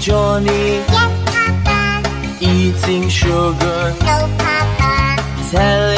Johnny? Yes, Papa. Eating sugar? No, Papa. Telling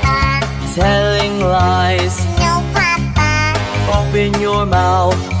Telling lies. No, Papa. Open your mouth.